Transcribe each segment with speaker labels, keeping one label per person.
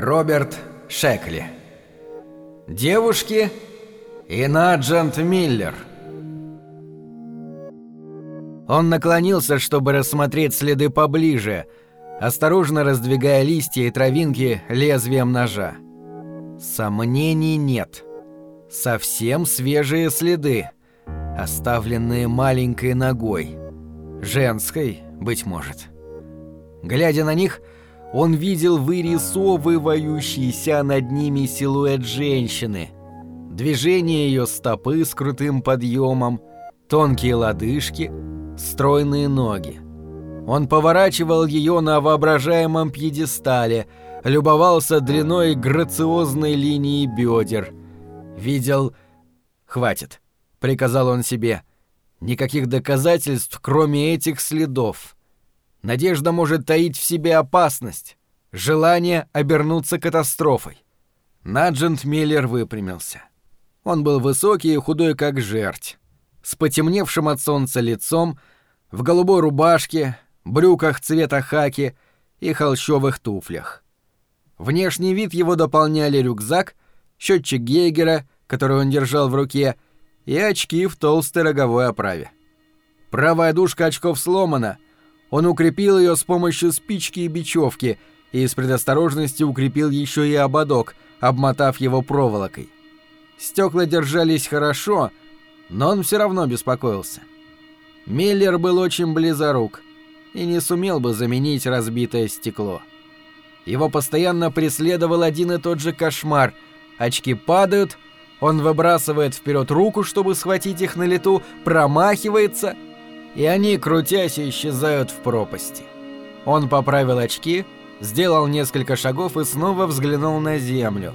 Speaker 1: Роберт Шекли. Девушки и Наджант Миллер. Он наклонился, чтобы рассмотреть следы поближе, осторожно раздвигая листья и травинки лезвием ножа. Сомнений нет. Совсем свежие следы, оставленные маленькой ногой. Женской, быть может. Глядя на них, он видел вырисовывающийся над ними силуэт женщины, движение ее стопы с крутым подъемом, тонкие лодыжки, стройные ноги. Он поворачивал ее на воображаемом пьедестале, любовался длиной грациозной линии бедер. Видел... «Хватит», — приказал он себе. «Никаких доказательств, кроме этих следов». Надежда может таить в себе опасность, желание обернуться катастрофой. Наджент Миллер выпрямился. Он был высокий и худой, как жерть, с потемневшим от солнца лицом, в голубой рубашке, брюках цвета хаки и холщовых туфлях. Внешний вид его дополняли рюкзак, счетчик Гейгера, который он держал в руке, и очки в толстой роговой оправе. Правая дужка очков сломана — он укрепил ее с помощью спички и бечевки и из предосторожности укрепил еще и ободок, обмотав его проволокой. Стекла держались хорошо, но он все равно беспокоился. Миллер был очень близорук и не сумел бы заменить разбитое стекло. Его постоянно преследовал один и тот же кошмар. Очки падают, он выбрасывает вперед руку, чтобы схватить их на лету, промахивается — и они, крутясь, исчезают в пропасти. Он поправил очки, сделал несколько шагов и снова взглянул на землю.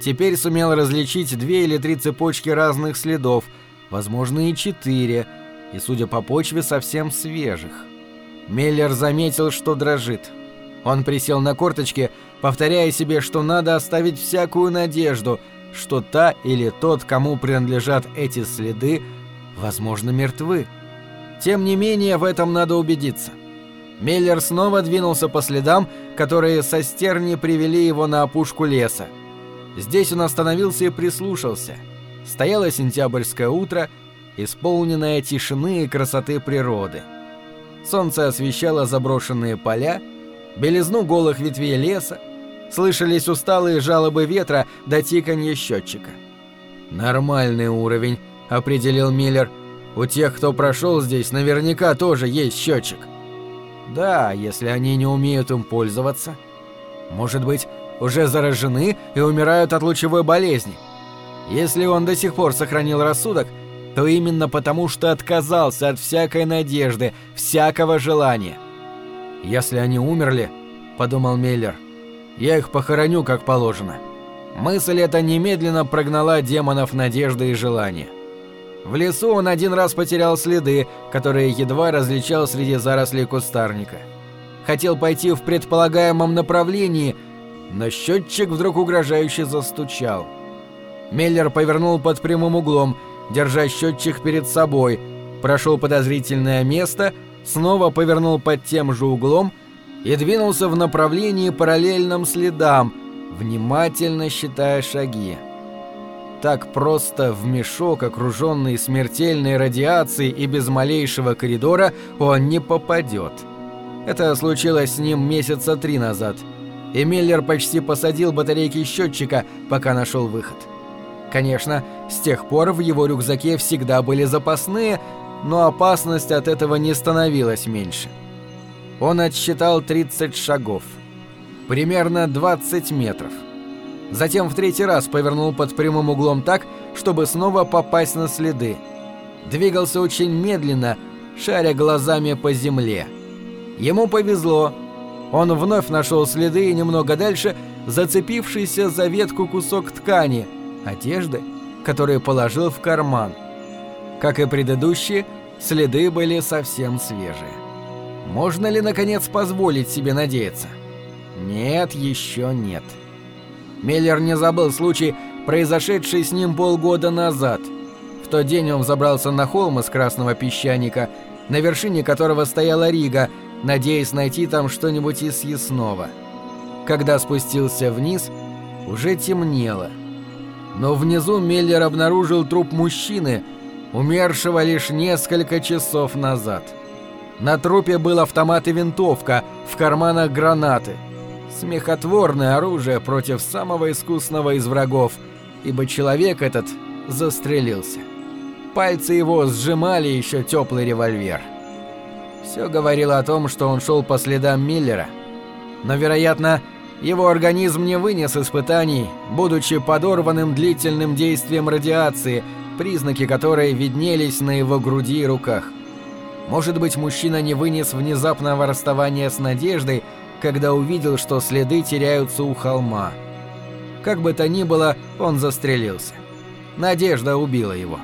Speaker 1: Теперь сумел различить две или три цепочки разных следов, возможно и четыре, и, судя по почве, совсем свежих. Меллер заметил, что дрожит. Он присел на корточки, повторяя себе, что надо оставить всякую надежду, что та или тот, кому принадлежат эти следы, возможно, мертвы. Тем не менее, в этом надо убедиться. Миллер снова двинулся по следам, которые со стерни привели его на опушку леса. Здесь он остановился и прислушался. Стояло сентябрьское утро, исполненное тишины и красоты природы. Солнце освещало заброшенные поля, белизну голых ветвей леса, слышались усталые жалобы ветра до тиканья счетчика. «Нормальный уровень», — определил Миллер, — у тех, кто прошел здесь, наверняка тоже есть счетчик. Да, если они не умеют им пользоваться. Может быть, уже заражены и умирают от лучевой болезни. Если он до сих пор сохранил рассудок, то именно потому, что отказался от всякой надежды, всякого желания. «Если они умерли», — подумал Меллер, — «я их похороню как положено». Мысль эта немедленно прогнала демонов надежды и желания. В лесу он один раз потерял следы, которые едва различал среди зарослей кустарника. Хотел пойти в предполагаемом направлении, но счетчик вдруг угрожающе застучал. Меллер повернул под прямым углом, держа счетчик перед собой, прошел подозрительное место, снова повернул под тем же углом и двинулся в направлении параллельным следам, внимательно считая шаги. Так просто в мешок, окруженный смертельной радиацией и без малейшего коридора, он не попадет. Это случилось с ним месяца три назад. И Миллер почти посадил батарейки счетчика, пока нашел выход. Конечно, с тех пор в его рюкзаке всегда были запасные, но опасность от этого не становилась меньше. Он отсчитал 30 шагов. Примерно 20 метров. Затем в третий раз повернул под прямым углом так, чтобы снова попасть на следы. Двигался очень медленно, шаря глазами по земле. Ему повезло. Он вновь нашел следы и немного дальше зацепившийся за ветку кусок ткани, одежды, который положил в карман. Как и предыдущие, следы были совсем свежие. Можно ли, наконец, позволить себе надеяться? Нет, еще нет. — Миллер не забыл случай, произошедший с ним полгода назад. В тот день он забрался на холм из красного песчаника, на вершине которого стояла Рига, надеясь найти там что-нибудь из съестного. когда спустился вниз, уже темнело. Но внизу Меллер обнаружил труп мужчины, умершего лишь несколько часов назад. На трупе был автомат и винтовка, в карманах гранаты. Смехотворное оружие против самого искусного из врагов, ибо человек этот застрелился. Пальцы его сжимали еще теплый револьвер. Все говорило о том, что он шел по следам Миллера. Но, вероятно, его организм не вынес испытаний, будучи подорванным длительным действием радиации, признаки которой виднелись на его груди и руках. Может быть, мужчина не вынес внезапного расставания с надеждой, когда увидел, что следы теряются у холма. Как бы то ни было, он застрелился. Надежда убила его.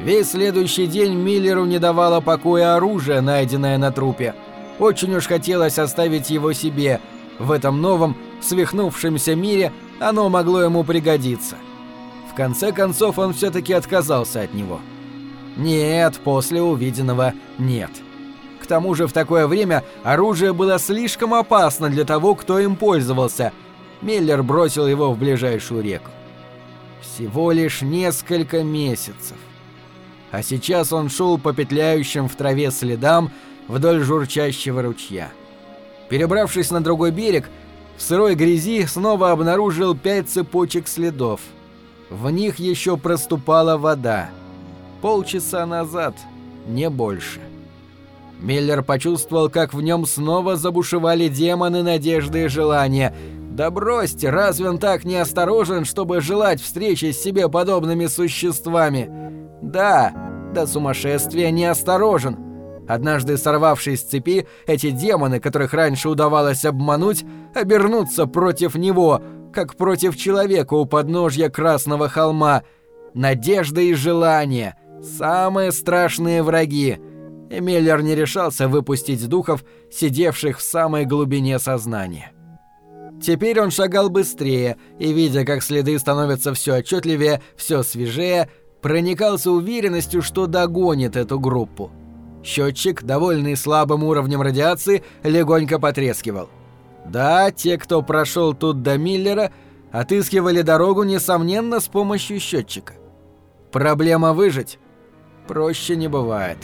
Speaker 1: Весь следующий день Миллеру не давало покоя оружие, найденное на трупе. Очень уж хотелось оставить его себе. В этом новом, свихнувшемся мире оно могло ему пригодиться. В конце концов он все-таки отказался от него. Нет, после увиденного нет. К тому же в такое время оружие было слишком опасно для того, кто им пользовался. Миллер бросил его в ближайшую реку. Всего лишь несколько месяцев а сейчас он шел по петляющим в траве следам вдоль журчащего ручья. Перебравшись на другой берег, в сырой грязи снова обнаружил пять цепочек следов. В них еще проступала вода. Полчаса назад, не больше. Миллер почувствовал, как в нем снова забушевали демоны надежды и желания. Да бросьте, разве он так неосторожен, чтобы желать встречи с себе подобными существами? Да, до сумасшествия неосторожен. Однажды сорвавшись с цепи, эти демоны, которых раньше удавалось обмануть, обернутся против него, как против человека у подножья Красного холма. Надежда и желание – самые страшные враги. Эмиллер не решался выпустить духов, сидевших в самой глубине сознания. Теперь он шагал быстрее, и, видя, как следы становятся все отчетливее, все свежее – проникался уверенностью, что догонит эту группу. Счетчик, довольный слабым уровнем радиации, легонько потрескивал. Да, те, кто прошел тут до Миллера, отыскивали дорогу, несомненно, с помощью счетчика. Проблема выжить проще не бывает.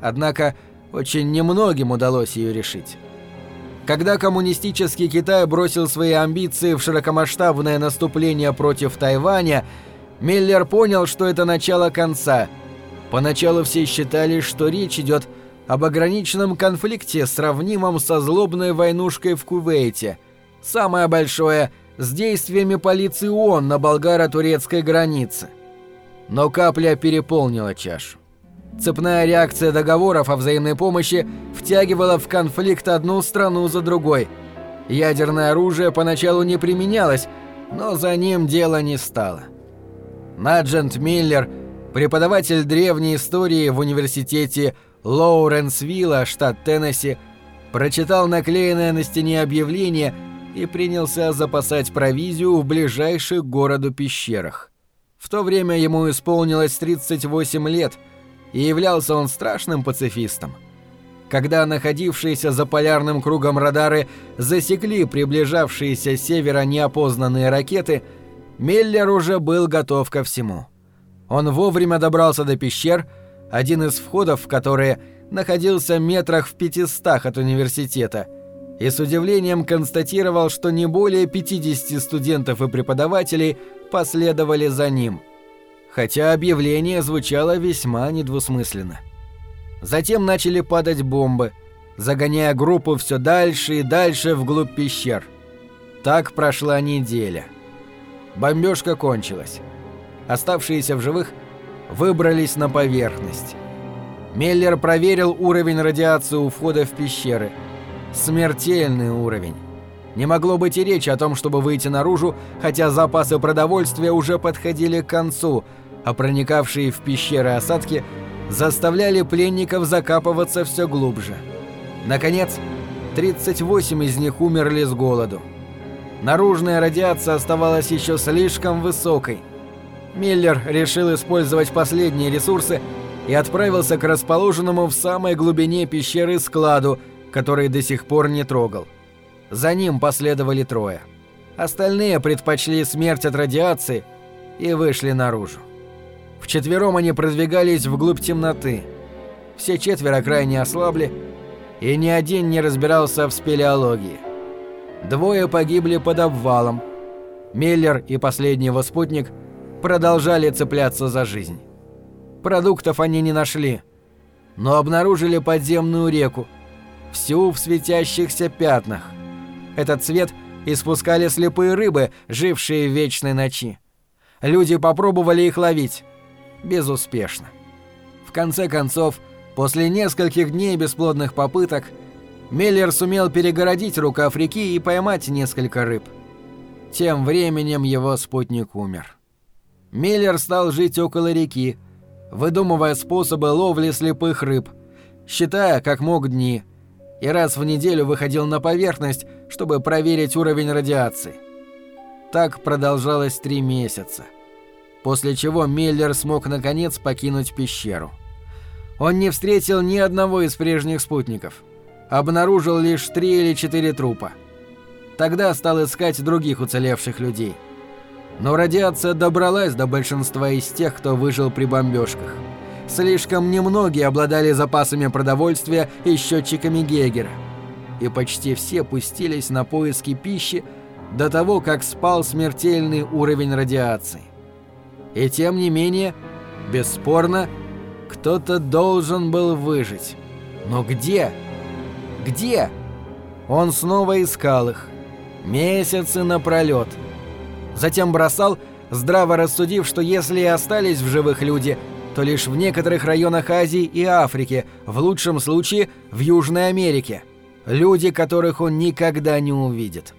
Speaker 1: Однако очень немногим удалось ее решить. Когда коммунистический Китай бросил свои амбиции в широкомасштабное наступление против Тайваня, Миллер понял, что это начало конца. Поначалу все считали, что речь идет об ограниченном конфликте, сравнимом со злобной войнушкой в Кувейте. Самое большое – с действиями полиции ООН на болгаро-турецкой границе. Но капля переполнила чашу. Цепная реакция договоров о взаимной помощи втягивала в конфликт одну страну за другой. Ядерное оружие поначалу не применялось, но за ним дело не стало. Наджент Миллер, преподаватель древней истории в университете Лоуренсвилла, штат Теннесси, прочитал наклеенное на стене объявление и принялся запасать провизию в ближайших городу пещерах. В то время ему исполнилось 38 лет, и являлся он страшным пацифистом. Когда находившиеся за полярным кругом радары засекли приближавшиеся с севера неопознанные ракеты – Миллер уже был готов ко всему. Он вовремя добрался до пещер, один из входов в которые находился метрах в пятистах от университета, и с удивлением констатировал, что не более 50 студентов и преподавателей последовали за ним. Хотя объявление звучало весьма недвусмысленно. Затем начали падать бомбы, загоняя группу все дальше и дальше вглубь пещер. Так прошла неделя. Бомбежка кончилась. Оставшиеся в живых выбрались на поверхность. Меллер проверил уровень радиации у входа в пещеры. Смертельный уровень. Не могло быть и речи о том, чтобы выйти наружу, хотя запасы продовольствия уже подходили к концу, а проникавшие в пещеры осадки заставляли пленников закапываться все глубже. Наконец, 38 из них умерли с голоду. Наружная радиация оставалась еще слишком высокой. Миллер решил использовать последние ресурсы и отправился к расположенному в самой глубине пещеры складу, который до сих пор не трогал. За ним последовали трое. Остальные предпочли смерть от радиации и вышли наружу. Вчетвером они продвигались вглубь темноты. Все четверо крайне ослабли, и ни один не разбирался в спелеологии. Двое погибли под обвалом. Миллер и последний его спутник продолжали цепляться за жизнь. Продуктов они не нашли, но обнаружили подземную реку, всю в светящихся пятнах. Этот цвет испускали слепые рыбы, жившие в вечной ночи. Люди попробовали их ловить. Безуспешно. В конце концов, после нескольких дней бесплодных попыток, Меллер сумел перегородить рукав реки и поймать несколько рыб. Тем временем его спутник умер. Миллер стал жить около реки, выдумывая способы ловли слепых рыб, считая, как мог дни, и раз в неделю выходил на поверхность, чтобы проверить уровень радиации. Так продолжалось три месяца, после чего Миллер смог наконец покинуть пещеру. Он не встретил ни одного из прежних спутников, обнаружил лишь три или четыре трупа. Тогда стал искать других уцелевших людей – но радиация добралась до большинства из тех, кто выжил при бомбежках. Слишком немногие обладали запасами продовольствия и счетчиками Гегера. И почти все пустились на поиски пищи до того, как спал смертельный уровень радиации. И тем не менее, бесспорно, кто-то должен был выжить. Но где? Где? Он снова искал их. Месяцы напролет. пролет Затем бросал, здраво рассудив, что если и остались в живых люди, то лишь в некоторых районах Азии и Африки, в лучшем случае в Южной Америке. Люди, которых он никогда не увидит.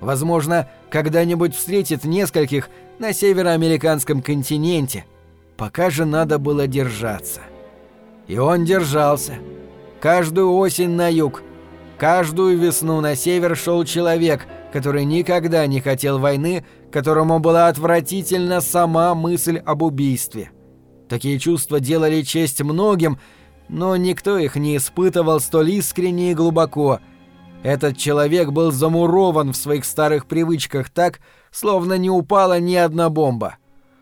Speaker 1: Возможно, когда-нибудь встретит нескольких на североамериканском континенте. Пока же надо было держаться. И он держался. Каждую осень на юг, каждую весну на север шел человек, который никогда не хотел войны, которому была отвратительна сама мысль об убийстве. Такие чувства делали честь многим, но никто их не испытывал столь искренне и глубоко. Этот человек был замурован в своих старых привычках так, словно не упала ни одна бомба.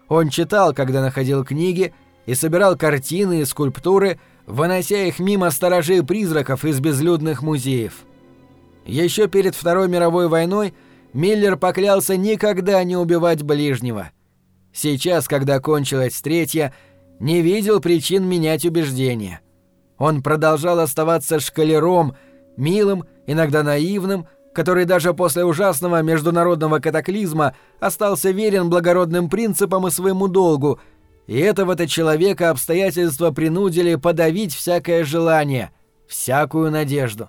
Speaker 1: Он читал, когда находил книги, и собирал картины и скульптуры, вынося их мимо сторожей призраков из безлюдных музеев. Еще перед Второй мировой войной – Миллер поклялся никогда не убивать ближнего. Сейчас, когда кончилась третья, не видел причин менять убеждения. Он продолжал оставаться шкалером, милым, иногда наивным, который даже после ужасного международного катаклизма остался верен благородным принципам и своему долгу, и этого-то человека обстоятельства принудили подавить всякое желание, всякую надежду.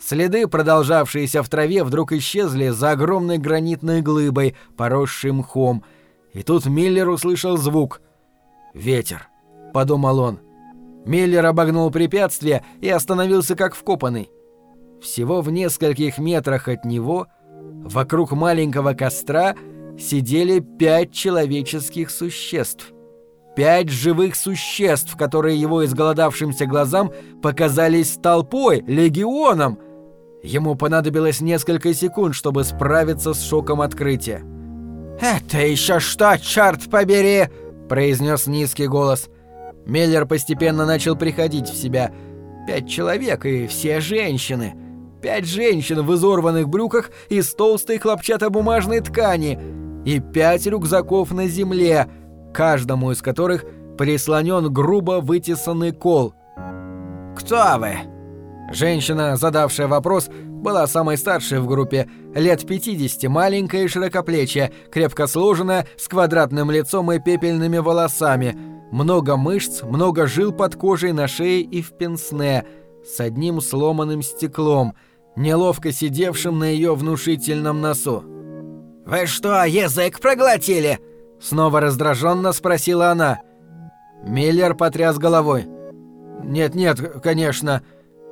Speaker 1: Следы, продолжавшиеся в траве, вдруг исчезли за огромной гранитной глыбой, поросшей мхом. И тут Миллер услышал звук. «Ветер», — подумал он. Миллер обогнул препятствие и остановился как вкопанный. Всего в нескольких метрах от него, вокруг маленького костра, сидели пять человеческих существ. Пять живых существ, которые его изголодавшимся глазам показались толпой, легионом — Ему понадобилось несколько секунд, чтобы справиться с шоком открытия. «Это еще что, черт побери!» – произнес низкий голос. Меллер постепенно начал приходить в себя. Пять человек и все женщины. Пять женщин в изорванных брюках из толстой хлопчатобумажной ткани. И пять рюкзаков на земле, каждому из которых прислонен грубо вытесанный кол. «Кто вы?» Женщина, задавшая вопрос, была самой старшей в группе, лет 50, маленькая и широкоплечья, крепко сложенная, с квадратным лицом и пепельными волосами, много мышц, много жил под кожей на шее и в пенсне, с одним сломанным стеклом, неловко сидевшим на ее внушительном носу. «Вы что, язык проглотили?» Снова раздраженно спросила она. Миллер потряс головой. «Нет-нет, конечно...»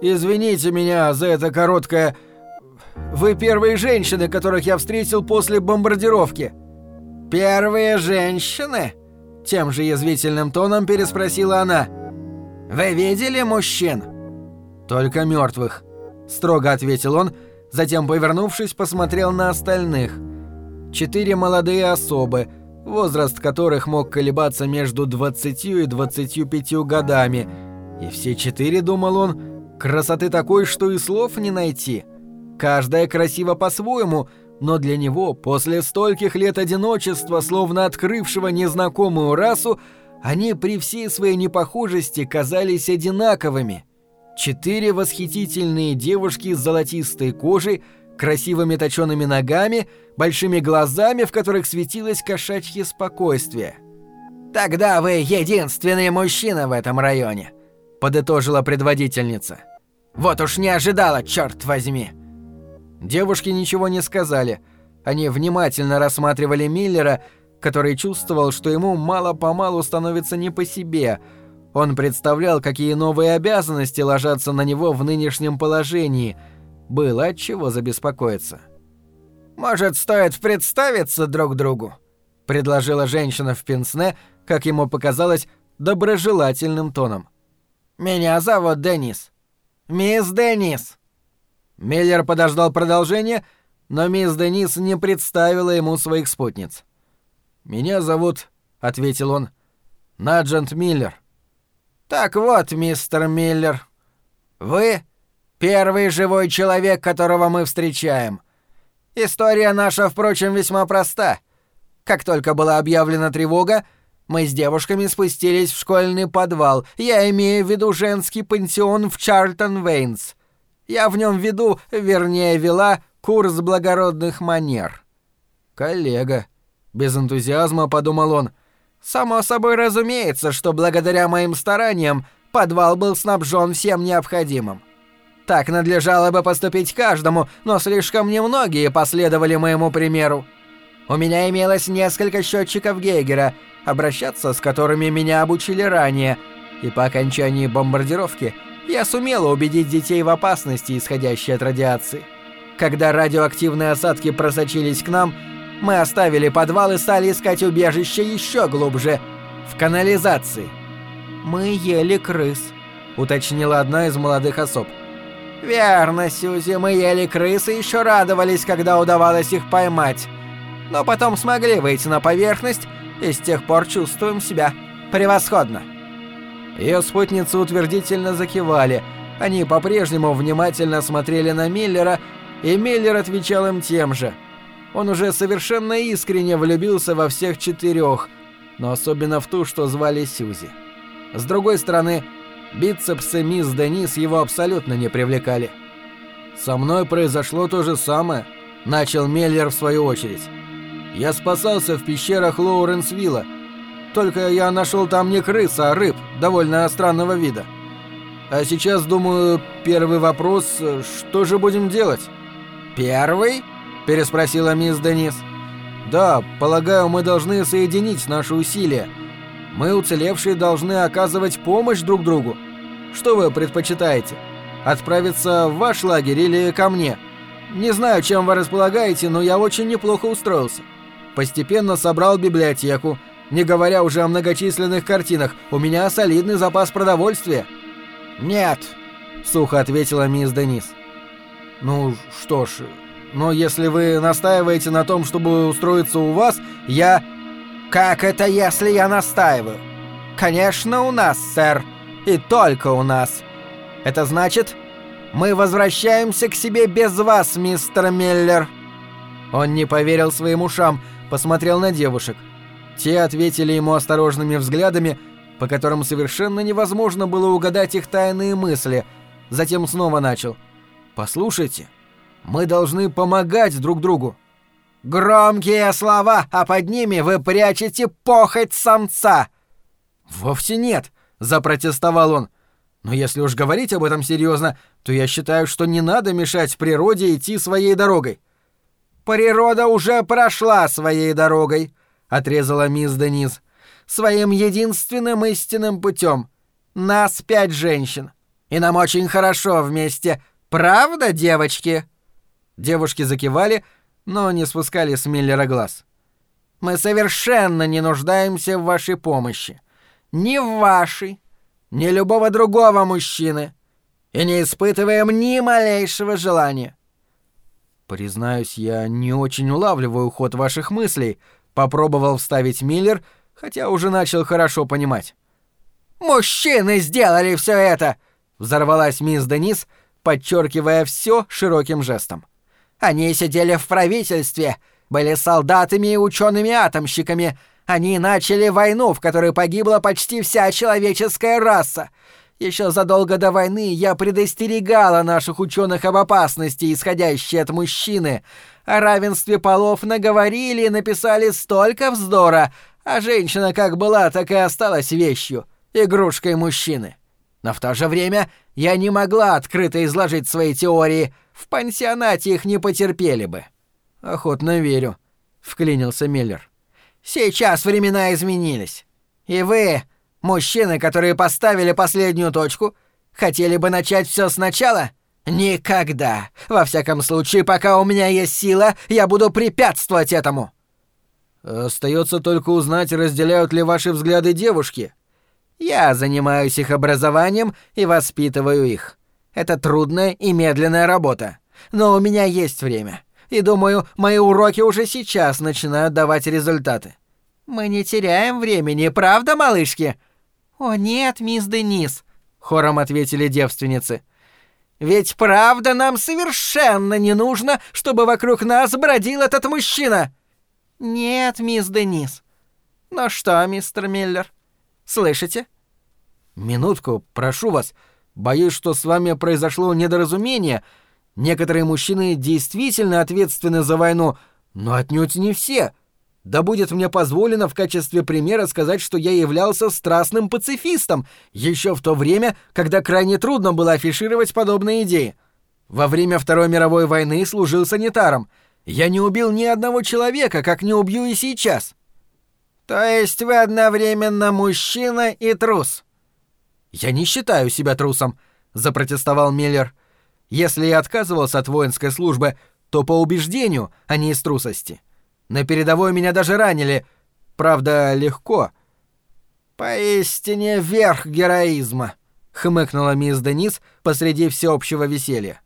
Speaker 1: Извините меня за это короткое... Вы первые женщины, которых я встретил после бомбардировки». «Первые женщины?» Тем же язвительным тоном переспросила она. «Вы видели мужчин?» «Только мертвых», — строго ответил он, затем, повернувшись, посмотрел на остальных. Четыре молодые особы, возраст которых мог колебаться между 20 и 25 годами, и все четыре, думал он, красоты такой, что и слов не найти. Каждая красива по-своему, но для него, после стольких лет одиночества, словно открывшего незнакомую расу, они при всей своей непохожести казались одинаковыми. Четыре восхитительные девушки с золотистой кожей, красивыми точеными ногами, большими глазами, в которых светилось кошачье спокойствие.
Speaker 2: «Тогда вы единственный мужчина в этом районе», — подытожила предводительница. «Вот уж не ожидала, черт возьми!»
Speaker 1: Девушки ничего не сказали. Они внимательно рассматривали Миллера, который чувствовал, что ему мало-помалу становится не по себе. Он представлял, какие новые обязанности ложатся на него в нынешнем положении. Было от чего забеспокоиться.
Speaker 2: «Может, стоит представиться друг другу?» — предложила женщина в пенсне, как ему показалось, доброжелательным тоном. «Меня зовут Денис. Мисс Денис!»
Speaker 1: Миллер подождал продолжения, но мисс Денис не представила ему своих спутниц. «Меня зовут», — ответил он, — «Наджент Миллер».
Speaker 2: «Так вот, мистер Миллер, вы первый живой человек, которого мы встречаем. История наша, впрочем, весьма проста. Как только была объявлена тревога, мы с девушками спустились в школьный подвал. Я имею в виду женский пансион в Чарльтон-Вейнс. Я в нем веду, вернее, вела курс благородных манер».
Speaker 1: «Коллега», без энтузиазма подумал он.
Speaker 2: «Само собой разумеется, что благодаря моим стараниям подвал был снабжен всем необходимым. Так надлежало бы поступить каждому, но слишком немногие последовали моему примеру. У меня имелось несколько счетчиков Гейгера, обращаться с которыми меня обучили ранее, и по окончании бомбардировки я сумела убедить детей в опасности, исходящей от радиации. Когда радиоактивные осадки просочились к нам, мы оставили подвал и стали искать убежище еще глубже, в канализации.
Speaker 1: «Мы ели крыс», — уточнила одна из молодых особ.
Speaker 2: «Верно, Сьюзи, мы ели крыс и еще радовались, когда удавалось их поймать. Но потом смогли выйти на поверхность и с тех пор чувствуем себя превосходно».
Speaker 1: Ее спутницы утвердительно закивали. Они по-прежнему внимательно смотрели на Миллера, и Миллер отвечал им тем же — он уже совершенно искренне влюбился во всех четырех, но особенно в ту, что звали Сьюзи. С другой стороны, бицепсы мисс Денис его абсолютно не привлекали. «Со мной произошло то же самое», — начал Меллер в свою очередь. «Я спасался в пещерах Лоуренсвилла. Только я нашел там не крыс, а рыб, довольно странного вида. А сейчас, думаю, первый вопрос, что же будем делать?»
Speaker 2: «Первый?»
Speaker 1: – переспросила мисс Денис. «Да, полагаю, мы должны соединить наши усилия. Мы, уцелевшие, должны оказывать помощь друг другу. Что вы предпочитаете? Отправиться в ваш лагерь или ко мне? Не знаю, чем вы располагаете, но я очень неплохо устроился. Постепенно собрал библиотеку, не говоря уже о многочисленных картинах. У меня солидный запас продовольствия».
Speaker 2: «Нет», — сухо ответила мисс Денис.
Speaker 1: «Ну что ж, но если вы настаиваете на том, чтобы устроиться у вас, я...»
Speaker 2: «Как это, если я настаиваю?» «Конечно, у нас, сэр. И только у нас. Это значит, мы возвращаемся к себе без вас, мистер Миллер».
Speaker 1: Он не поверил своим ушам, посмотрел на девушек. Те ответили ему осторожными взглядами, по которым совершенно невозможно было угадать их тайные мысли. Затем снова начал. «Послушайте, мы должны помогать друг другу.
Speaker 2: Громкие слова, а под ними вы прячете похоть самца.
Speaker 1: Вовсе нет, запротестовал он. Но если уж говорить об этом серьезно, то я считаю, что не надо мешать природе идти своей дорогой.
Speaker 2: Природа уже прошла своей дорогой, отрезала мисс Дениз. Своим единственным истинным путем. Нас пять женщин. И нам очень хорошо вместе. Правда, девочки?
Speaker 1: Девушки закивали, но не спускали с Миллера глаз.
Speaker 2: «Мы совершенно не нуждаемся в вашей помощи. Ни в вашей, ни любого другого мужчины. И не испытываем ни малейшего желания.
Speaker 1: Признаюсь, я не очень улавливаю ход ваших мыслей, попробовал вставить Миллер, хотя уже начал хорошо понимать.
Speaker 2: Мужчины сделали все это, взорвалась мисс Денис, подчеркивая все широким жестом. Они сидели в правительстве, были солдатами и учеными-атомщиками. Они начали войну, в которой погибла почти вся человеческая раса. Еще задолго до войны я предостерегала наших ученых об опасности, исходящей от мужчины. О равенстве полов наговорили и написали столько вздора, а женщина как была, так и осталась вещью, игрушкой мужчины. Но в то же время я не могла открыто изложить свои теории, в пансионате их не потерпели бы.
Speaker 1: Охотно верю, вклинился Миллер.
Speaker 2: Сейчас времена изменились. И вы, Мужчины, которые поставили последнюю точку, хотели бы начать все сначала? Никогда. Во всяком случае, пока у меня есть сила, я буду препятствовать этому.
Speaker 1: Остается только узнать, разделяют ли ваши взгляды девушки.
Speaker 2: Я занимаюсь их образованием и воспитываю их. Это трудная и медленная работа. Но у меня есть время. И думаю, мои уроки уже сейчас начинают давать результаты. Мы не теряем времени, правда, малышки? «О нет, мисс Денис», — хором ответили девственницы. «Ведь правда нам совершенно не нужно, чтобы вокруг нас бродил этот мужчина!» «Нет, мисс Денис». «Ну что, мистер Миллер, слышите?»
Speaker 1: «Минутку, прошу вас. Боюсь, что с вами произошло недоразумение. Некоторые мужчины действительно ответственны за войну, но отнюдь не все. Да будет мне позволено в качестве примера сказать, что я являлся страстным пацифистом, еще в то время, когда крайне трудно было афишировать подобные идеи. Во время Второй мировой войны служил санитаром. Я не убил ни одного человека, как не убью и сейчас.
Speaker 2: То есть вы одновременно мужчина и трус?
Speaker 1: Я не считаю себя трусом, запротестовал Миллер. Если я отказывался от воинской службы, то по убеждению, а не из трусости. На передовой меня даже ранили. Правда, легко.
Speaker 2: Поистине верх героизма, хмыкнула мисс Денис посреди всеобщего веселья.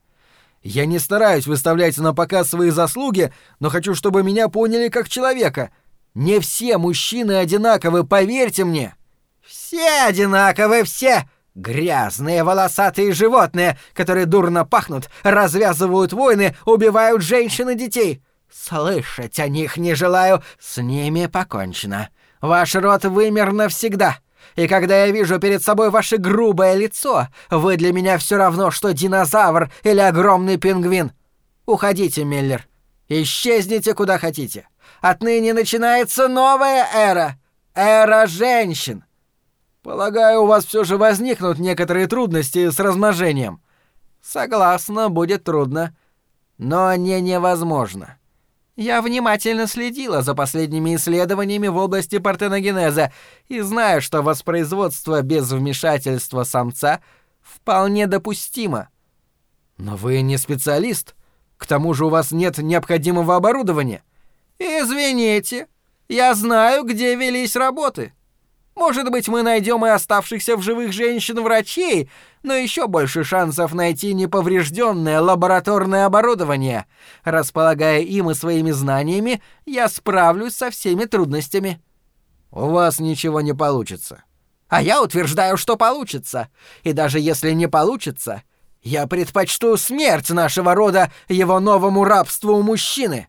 Speaker 1: Я не стараюсь выставлять на показ свои заслуги, но хочу, чтобы меня поняли как человека. Не все мужчины одинаковы, поверьте мне.
Speaker 2: Все одинаковы, все. Грязные волосатые животные, которые дурно пахнут, развязывают войны, убивают женщин и детей. «Слышать о них не желаю, с ними покончено. Ваш род вымер навсегда. И когда я вижу перед собой ваше грубое лицо, вы для меня все равно, что динозавр или огромный пингвин. Уходите, Миллер. Исчезните куда хотите. Отныне начинается новая эра. Эра женщин.
Speaker 1: Полагаю, у вас все же возникнут некоторые трудности с размножением.
Speaker 2: Согласна, будет трудно. Но не невозможно. Я внимательно следила за последними исследованиями в области партеногенеза и знаю, что воспроизводство без вмешательства самца вполне допустимо.
Speaker 1: Но вы не специалист. К тому же у вас нет необходимого оборудования.
Speaker 2: Извините, я знаю, где велись работы. Может быть, мы найдем и оставшихся в живых женщин-врачей, но еще больше шансов найти неповрежденное лабораторное оборудование. Располагая им и своими знаниями, я справлюсь со всеми трудностями.
Speaker 1: У вас ничего не получится.
Speaker 2: А я утверждаю, что получится. И даже если не получится, я предпочту смерть нашего рода его новому рабству у мужчины.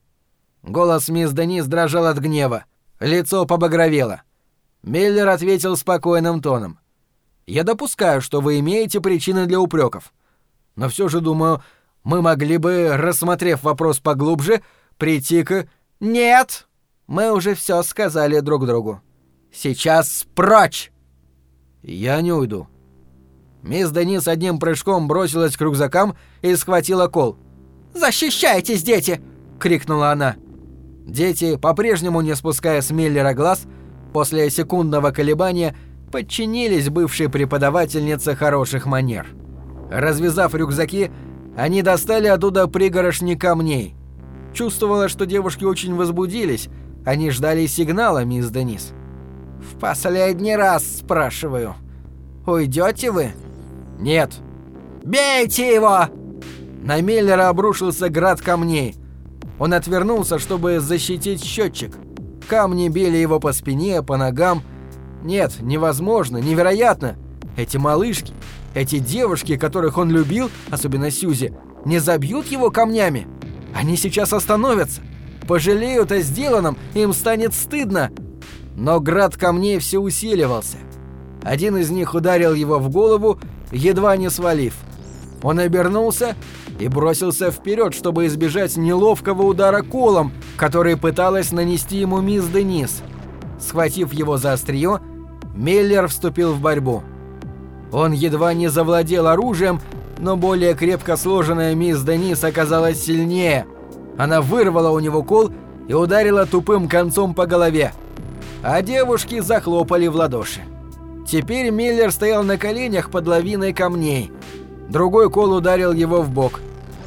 Speaker 1: Голос мисс Денис дрожал от гнева. Лицо побагровело. Миллер ответил спокойным тоном. «Я допускаю, что вы имеете причины для упреков. Но все же, думаю, мы могли бы, рассмотрев вопрос поглубже, прийти к...»
Speaker 2: «Нет! Мы уже все сказали друг другу. Сейчас прочь!»
Speaker 1: «Я не уйду». Мисс Денис одним прыжком бросилась к рюкзакам и схватила кол.
Speaker 2: «Защищайтесь, дети!» — крикнула она.
Speaker 1: Дети, по-прежнему не спуская с Миллера глаз, — после секундного колебания подчинились бывшей преподавательнице хороших манер. Развязав рюкзаки, они достали оттуда пригорошни камней. Чувствовала, что девушки очень возбудились, они ждали сигнала, мисс Денис.
Speaker 2: «В последний раз спрашиваю. Уйдете вы?»
Speaker 1: «Нет».
Speaker 2: «Бейте его!»
Speaker 1: На Меллера обрушился град камней – Он отвернулся, чтобы защитить счетчик. Камни били его по спине, по ногам. Нет, невозможно, невероятно. Эти малышки, эти девушки, которых он любил, особенно Сьюзи, не забьют его камнями. Они сейчас остановятся. Пожалеют о сделанном, им станет стыдно. Но град камней все усиливался. Один из них ударил его в голову, едва не свалив. Он обернулся и бросился вперед, чтобы избежать неловкого удара колом, который пыталась нанести ему мисс Денис. Схватив его за острие, Меллер вступил в борьбу. Он едва не завладел оружием, но более крепко сложенная мисс Денис оказалась сильнее. Она вырвала у него кол и ударила тупым концом по голове. А девушки захлопали в ладоши. Теперь Миллер стоял на коленях под лавиной камней. Другой кол ударил его в бок.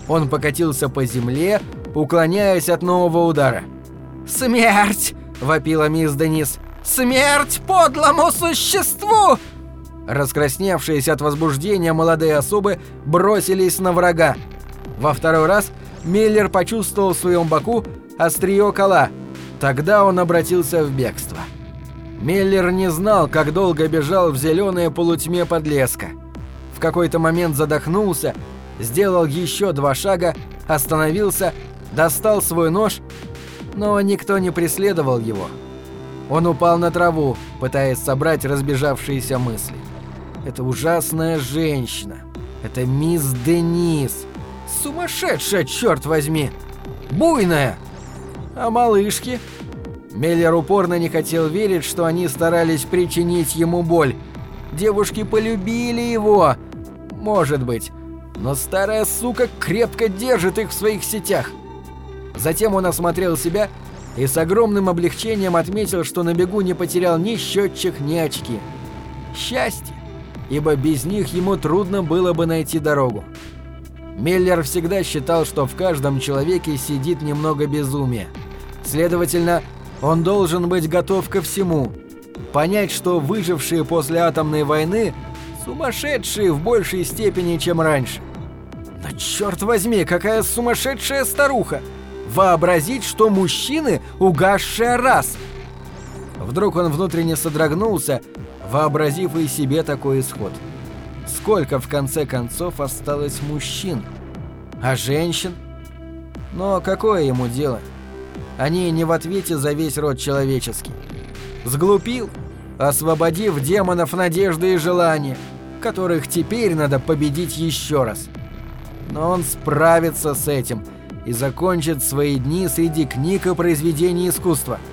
Speaker 1: Он покатился по земле, уклоняясь от нового удара.
Speaker 2: «Смерть!» – вопила мисс Денис. «Смерть подлому существу!»
Speaker 1: Раскрасневшиеся от возбуждения молодые особы бросились на врага. Во второй раз Миллер почувствовал в своем боку острие кола. Тогда он обратился в бегство. Миллер не знал, как долго бежал в зеленой полутьме подлеска. В какой-то момент задохнулся, сделал еще два шага, остановился, достал свой нож, но никто не преследовал его. Он упал на траву, пытаясь собрать разбежавшиеся мысли. Это ужасная женщина. Это мисс Денис. Сумасшедшая, черт возьми! Буйная! А малышки? Меллер упорно не хотел верить, что они старались причинить ему боль. Девушки полюбили его. Может быть. Но старая сука крепко держит их в своих сетях. Затем он осмотрел себя и с огромным облегчением отметил, что на бегу не потерял ни счетчик, ни очки. Счастье! ибо без них ему трудно было бы найти дорогу. Миллер всегда считал, что в каждом человеке сидит немного безумия. Следовательно, он должен быть готов ко всему. Понять, что выжившие после атомной войны сумасшедшие в большей степени, чем раньше. Но черт возьми, какая сумасшедшая старуха! Вообразить, что мужчины – угасшая раса! Вдруг он внутренне содрогнулся, вообразив и себе такой исход. Сколько в конце концов осталось мужчин? А женщин? Но какое ему дело? Они не в ответе за весь род человеческий. Сглупил, освободив демонов надежды и желания, которых теперь надо победить еще раз. Но он справится с этим и закончит свои дни среди книг и произведений искусства –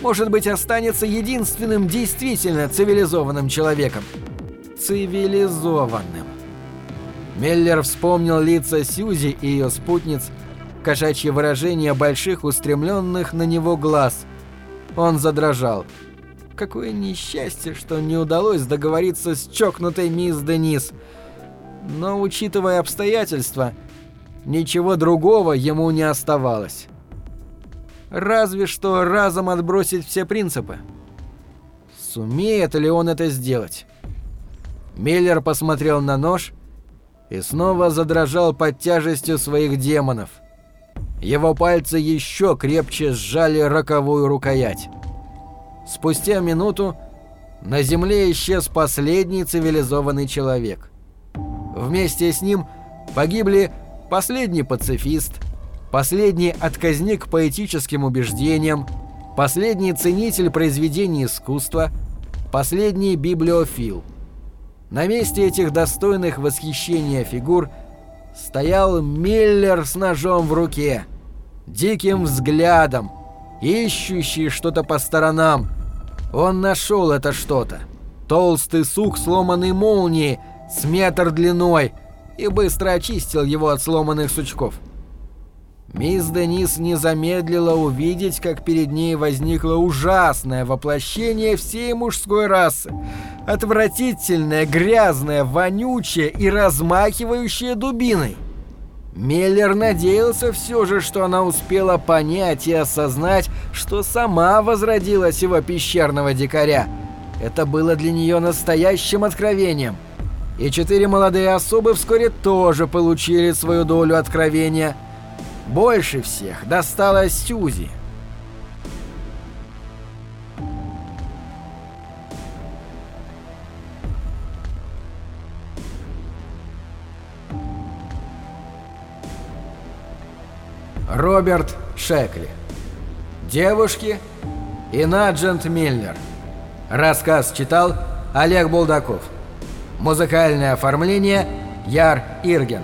Speaker 1: может быть, останется единственным действительно цивилизованным человеком. Цивилизованным. Меллер вспомнил лица Сьюзи и ее спутниц, кошачье выражение больших устремленных на него глаз. Он задрожал. Какое несчастье, что не удалось договориться с чокнутой мисс Денис. Но, учитывая обстоятельства, ничего другого ему не оставалось. Разве что разом отбросить все принципы. Сумеет ли он это сделать? Миллер посмотрел на нож и снова задрожал под тяжестью своих демонов. Его пальцы еще крепче сжали роковую рукоять. Спустя минуту на Земле исчез последний цивилизованный человек. Вместе с ним погибли последний пацифист – последний отказник поэтическим убеждениям, последний ценитель произведений искусства, последний библиофил. На месте этих достойных восхищения фигур стоял Миллер с ножом в руке, диким взглядом, ищущий что-то по сторонам. Он нашел это что-то. Толстый сук сломанной молнии с метр длиной и быстро очистил его от сломанных сучков. Мисс Денис не замедлила увидеть, как перед ней возникло ужасное воплощение всей мужской расы. Отвратительное, грязное, вонючее и размахивающее дубиной. Меллер надеялся все же, что она успела понять и осознать, что сама возродила сего пещерного дикаря. Это было для нее настоящим откровением. И четыре молодые особы вскоре тоже получили свою долю откровения – Больше всех досталось Сюзи. Роберт Шекли. Девушки и Наджент Мильнер. Рассказ читал Олег Булдаков. Музыкальное оформление Яр Ирген.